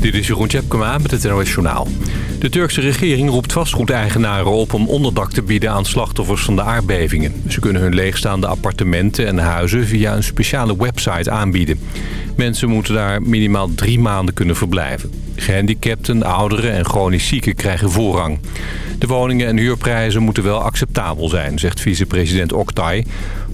Dit is Jeroen Tjepkema met het NOS. De Turkse regering roept vastgoedeigenaren op om onderdak te bieden aan slachtoffers van de aardbevingen. Ze kunnen hun leegstaande appartementen en huizen via een speciale website aanbieden. Mensen moeten daar minimaal drie maanden kunnen verblijven. Gehandicapten, ouderen en chronisch zieken krijgen voorrang. De woningen en huurprijzen moeten wel acceptabel zijn, zegt vicepresident Oktay.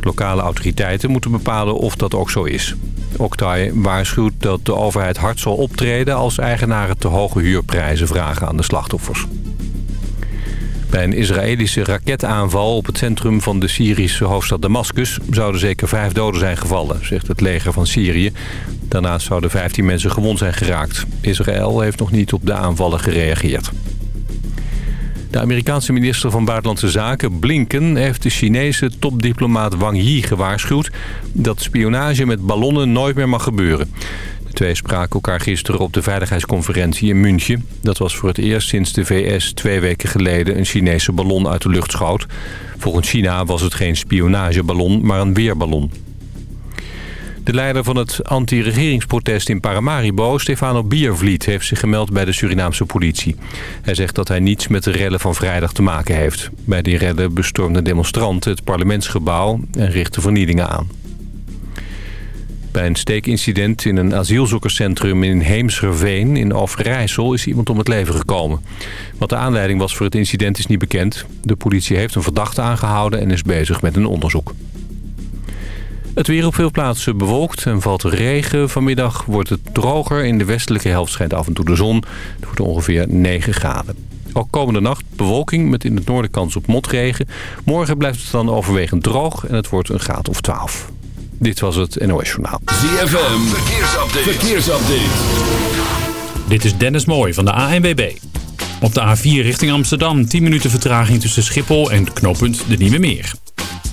Lokale autoriteiten moeten bepalen of dat ook zo is. Oktay waarschuwt dat de overheid hard zal optreden... als eigenaren te hoge huurprijzen vragen aan de slachtoffers. Bij een Israëlische raketaanval op het centrum van de Syrische hoofdstad Damascus... zouden zeker vijf doden zijn gevallen, zegt het leger van Syrië. Daarnaast zouden 15 mensen gewond zijn geraakt. Israël heeft nog niet op de aanvallen gereageerd. De Amerikaanse minister van Buitenlandse Zaken, Blinken... heeft de Chinese topdiplomaat Wang Yi gewaarschuwd... dat spionage met ballonnen nooit meer mag gebeuren. De twee spraken elkaar gisteren op de veiligheidsconferentie in München. Dat was voor het eerst sinds de VS twee weken geleden... een Chinese ballon uit de lucht schoot. Volgens China was het geen spionageballon, maar een weerballon. De leider van het anti-regeringsprotest in Paramaribo, Stefano Biervliet, heeft zich gemeld bij de Surinaamse politie. Hij zegt dat hij niets met de rellen van vrijdag te maken heeft. Bij die rellen bestormden demonstranten het parlementsgebouw en richtten vernielingen aan. Bij een steekincident in een asielzoekerscentrum in Heemscherveen in Overijssel is iemand om het leven gekomen. Wat de aanleiding was voor het incident is niet bekend. De politie heeft een verdachte aangehouden en is bezig met een onderzoek. Het weer op veel plaatsen bewolkt en valt regen. Vanmiddag wordt het droger. In de westelijke helft schijnt af en toe de zon. Het wordt ongeveer 9 graden. Ook komende nacht bewolking met in het noorden kans op motregen. Morgen blijft het dan overwegend droog en het wordt een graad of 12. Dit was het NOS Journaal. ZFM, verkeersupdate. verkeersupdate. Dit is Dennis Mooij van de ANWB. Op de A4 richting Amsterdam 10 minuten vertraging tussen Schiphol en knooppunt De Nieuwe Meer.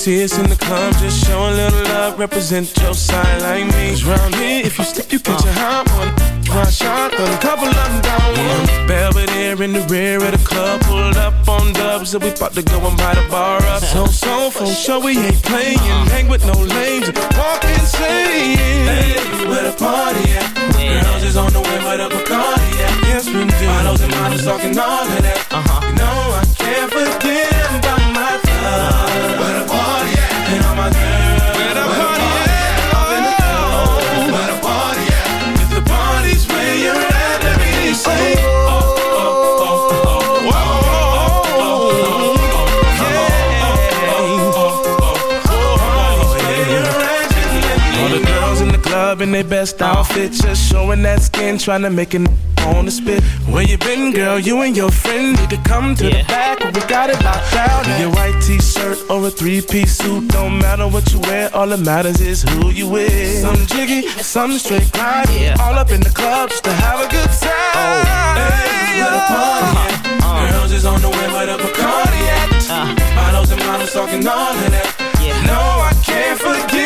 See us in the club. Just show a little love, represent your side like me. 'Cause round here, if you slip, you catch a hot one. One shot, a couple of them down one. Belvedere in the rear of the club, pulled up on dubs, and we about to go and buy the bar up. So, so, for sure we ain't playing. Hang with no lames, walk insane. Hey, where the party at? Girls is on the way, where the Bacardi at? Yes, we do. Bottles and models talking all of that. Uh-huh. You their best outfit, just showing that skin, trying to make it on the spit. Where you been, girl? You and your friend need to come to the back. We got it locked down. In your white t-shirt or a three-piece suit, don't matter what you wear. All that matters is who you with. Some jiggy, some straight grind. Yeah. All up in the club just to have a good time. Hey, where the party at? Girls is on the way where the Bacardi at. Uh. Bottles and models talking all of that. Yeah. No, I can't forget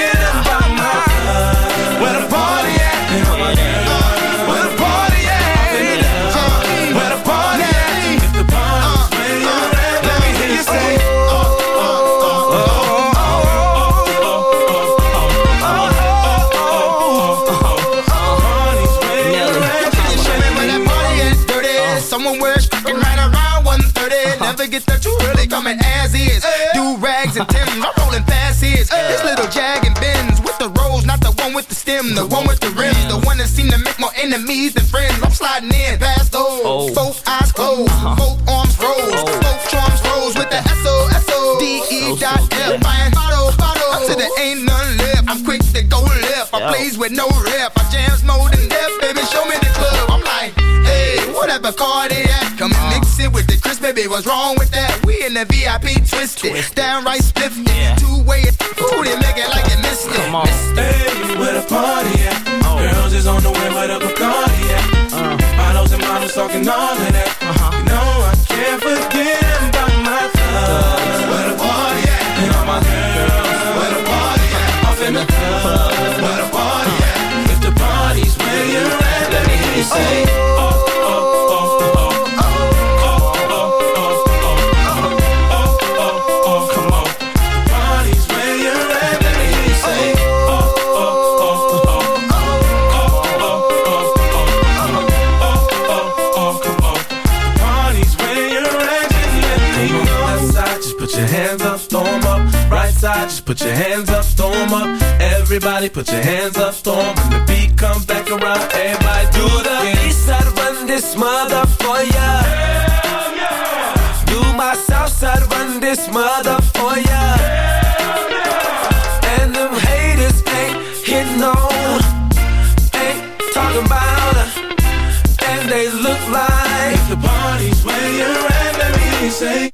and Timbs, I'm rolling past his. This little Jag and Benz with the rose, not the one with the stem, the one with the rims, the one that seem to make more enemies than friends. I'm sliding in past those. Oh. Both eyes closed, uh-huh. both arms rose, oh. both charms rose with the S O S O D E dot F. Buying bottle, bottle. Up to the ain't none left. I'm quick to go left. I plays with no rep. I jams more than death, baby. Show me the club. I'm like, whatever car they at. Come and mix it with the Chris, baby. What's wrong with that? We in the VIP twisted, downright spiffy. Yeah. Two way, ooh, booty, make it like you missed it. Come on. Hey, where the party at? Girls is on the way, where the Bacardi at? Uh. Bottles and models talking all of that. Your hands up, 'em up. Right side, just put your hands up, 'em up. Everybody put your hands up, 'em. When the beat comes back around, everybody do the east side, run this mother for ya. Hell yeah. Do my south side, run this mother for ya. Hell yeah. And them haters ain't hitting on, ain't talking about. And they look like if the party's where you're at, let me say.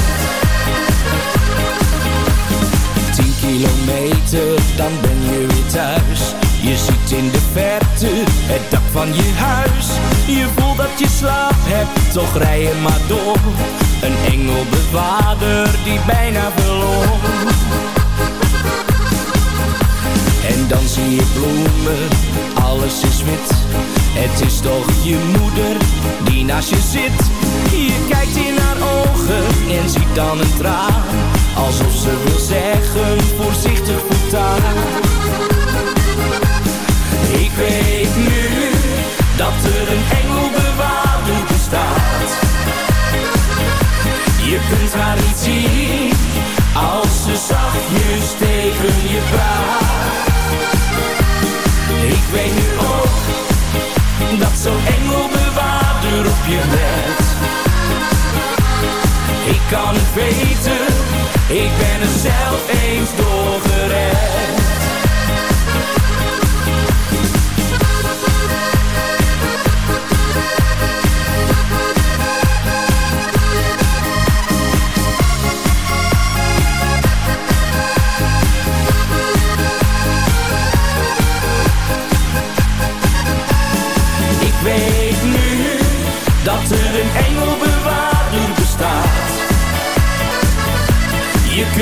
Kilometer, dan ben je weer thuis. Je ziet in de verte het dak van je huis. Je voelt dat je slaap hebt, toch rij je maar door. Een engelbewaarder die bijna verloor. En dan zie je bloemen, alles is wit. Het is toch je moeder die naast je zit. Je kijkt in haar ogen en ziet dan een traan. Alsof ze wil zeggen, voorzichtig voortaan. Ik weet nu, dat er een engelbewaarder bestaat. Je kunt haar niet zien, als ze zachtjes tegen je praat. Ik weet nu ook, dat zo'n engelbewaarder op je let. Ik kan het weten, ik ben er zelf eens door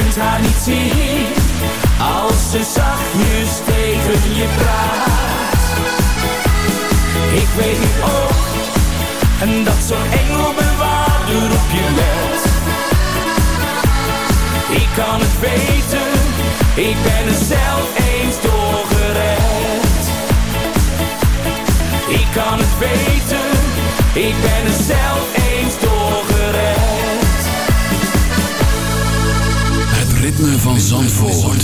kunt haar niet zien als ze zachtjes tegen je praat. Ik weet nu ook en dat zo'n engelbewaarder op je let. Ik kan het weten, ik ben er zelf eens door gered. Ik kan het weten, ik ben er zelf eens van Zandvoort.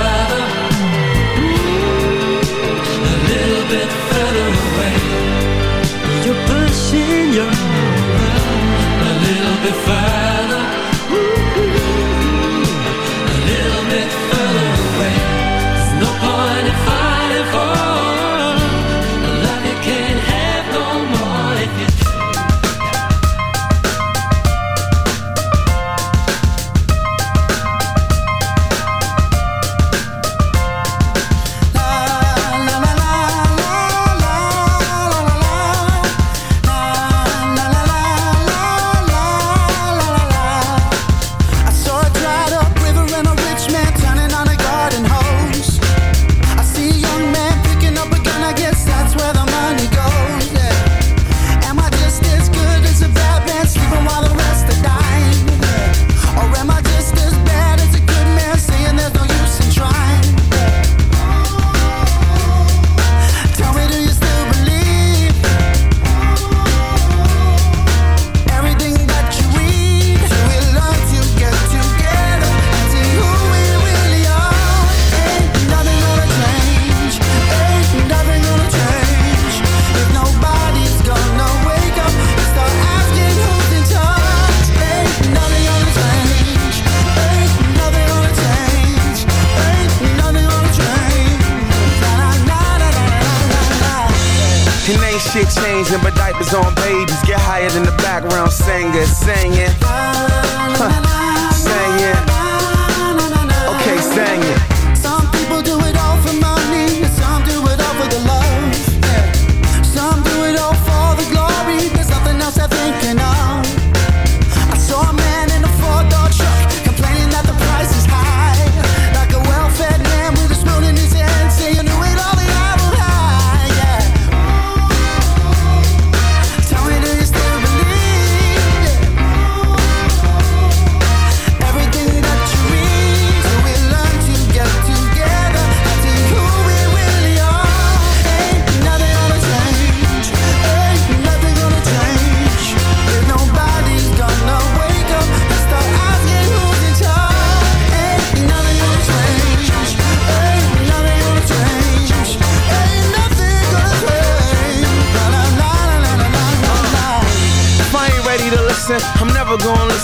bit further away. You're pushing your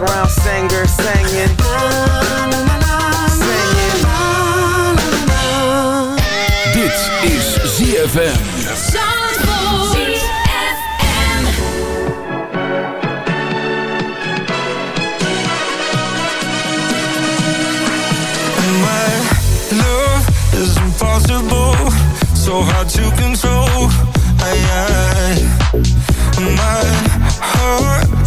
background singer singing. Singing. Dit is ZFM. Is impossible, so hard to control. I, I, my heart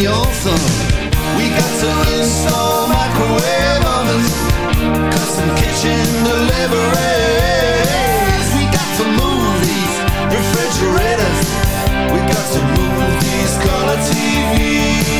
your son. We got to install microwave ovens, custom kitchen deliveries. We got to move these refrigerators. We got to move these color TVs.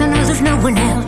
I know there's no one else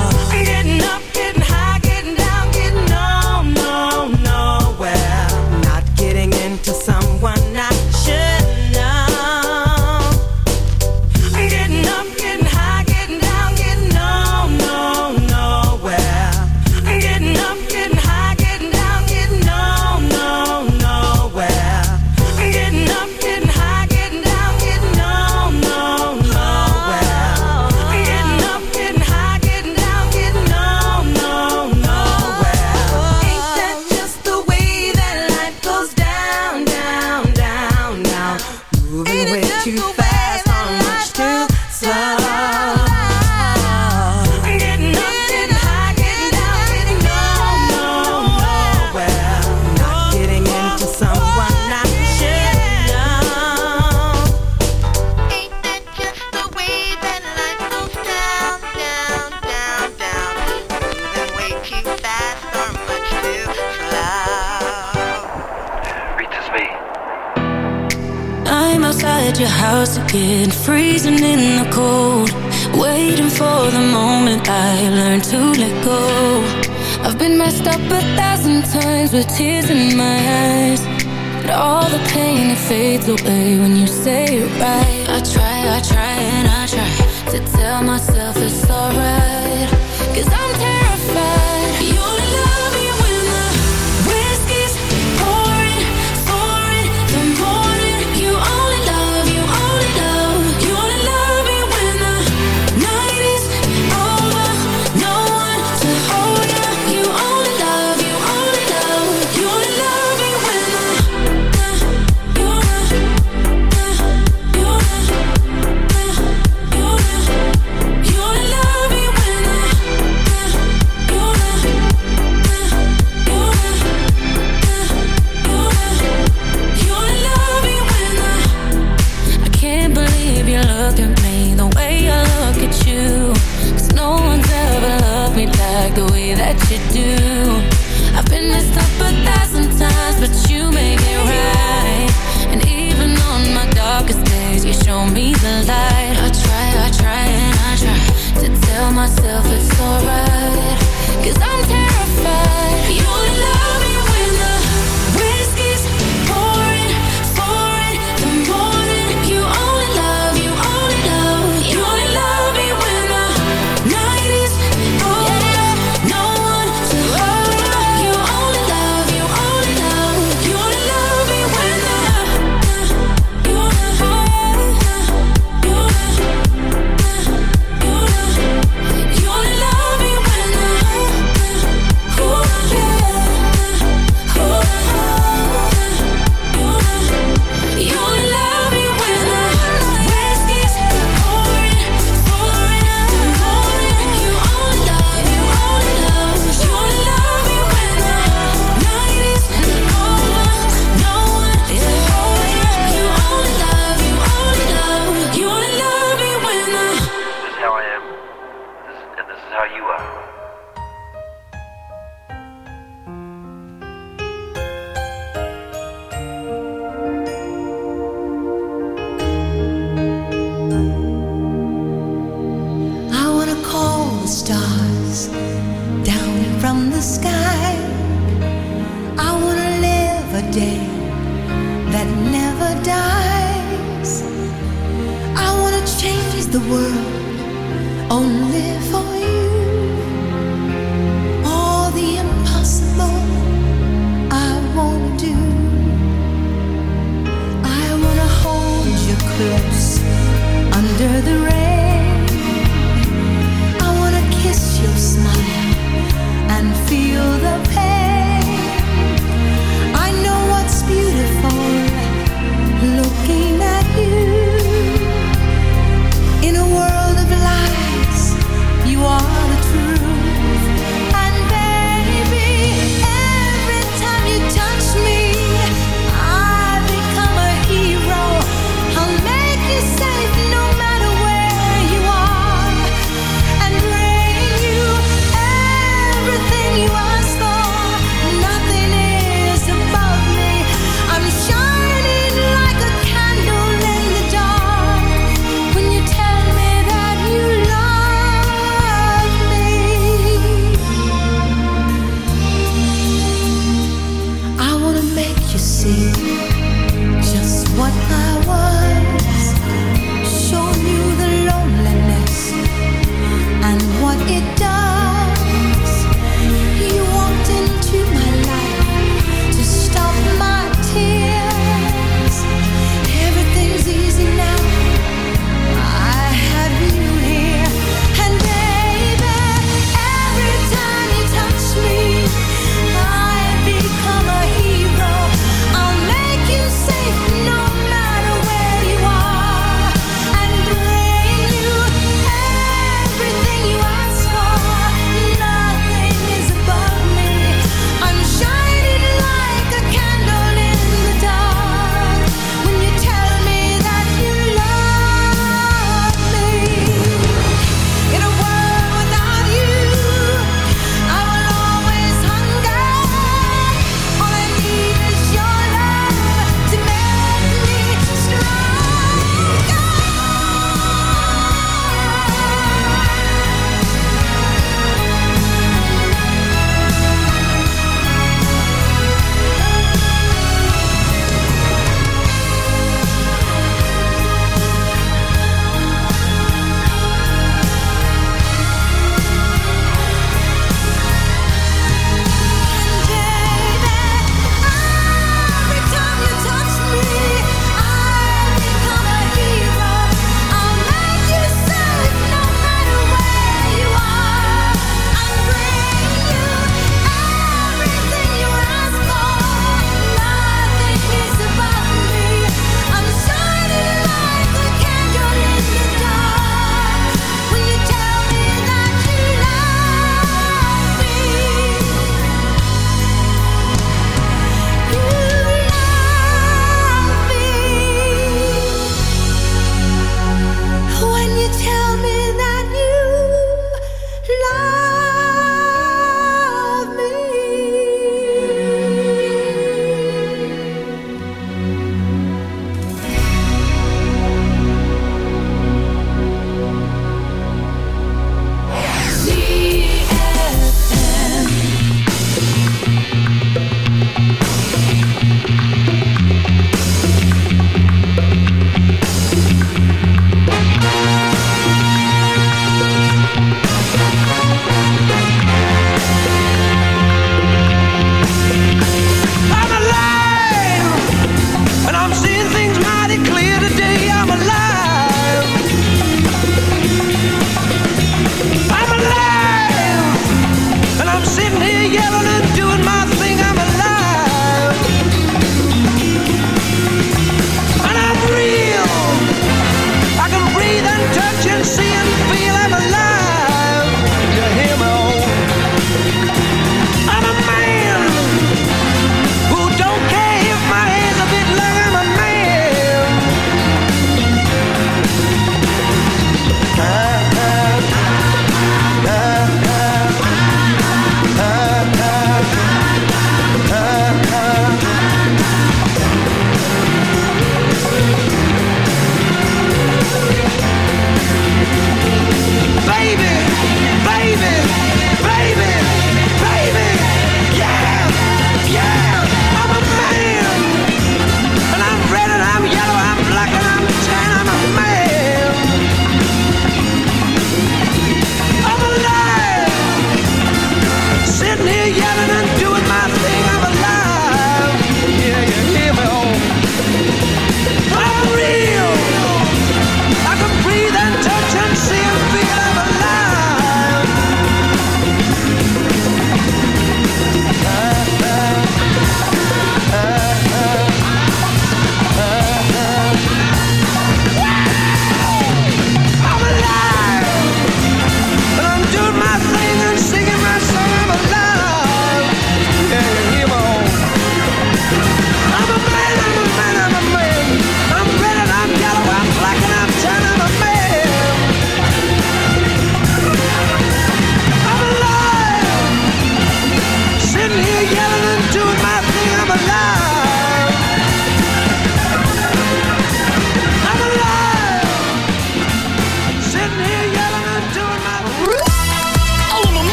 times with tears in my eyes But all the pain, it fades away when you say it right.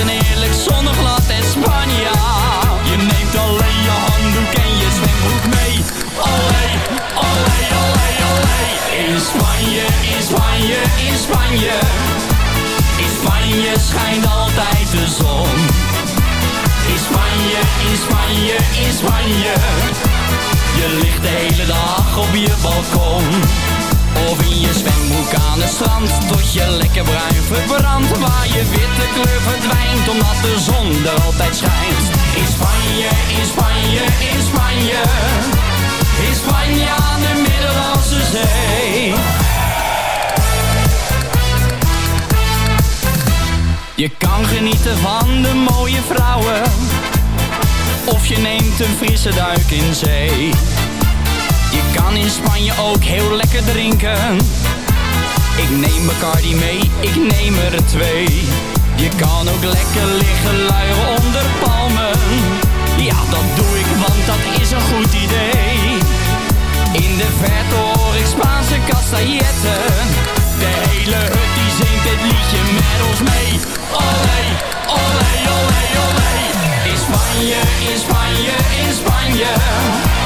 Een heerlijk zonneglad en Spanje Je neemt alleen je handdoek en je zwembroek mee. Olé, olé, olé, olé. In Spanje, in Spanje, in Spanje. In Spanje schijnt altijd de zon. In Spanje, in Spanje, in Spanje. Je ligt de hele dag op je balkon Of in je zwembroek aan het strand Tot je lekker bruin verbrandt Waar je witte kleur verdwijnt Omdat de zon er altijd schijnt. In Spanje, in Spanje, in Spanje. In Spanje aan de Middellandse Zee. Je kan genieten van de mooie vrouwen. Of je neemt een frisse duik in zee kan in Spanje ook heel lekker drinken. Ik neem Bacardi mee, ik neem er twee. Je kan ook lekker liggen luieren onder palmen. Ja, dat doe ik, want dat is een goed idee. In de verte hoor ik Spaanse castailletten. De hele hut die zingt dit liedje met ons mee. Olé, olé, olé, olé. In Spanje, in Spanje, in Spanje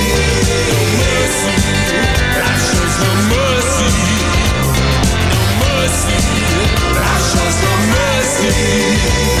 see.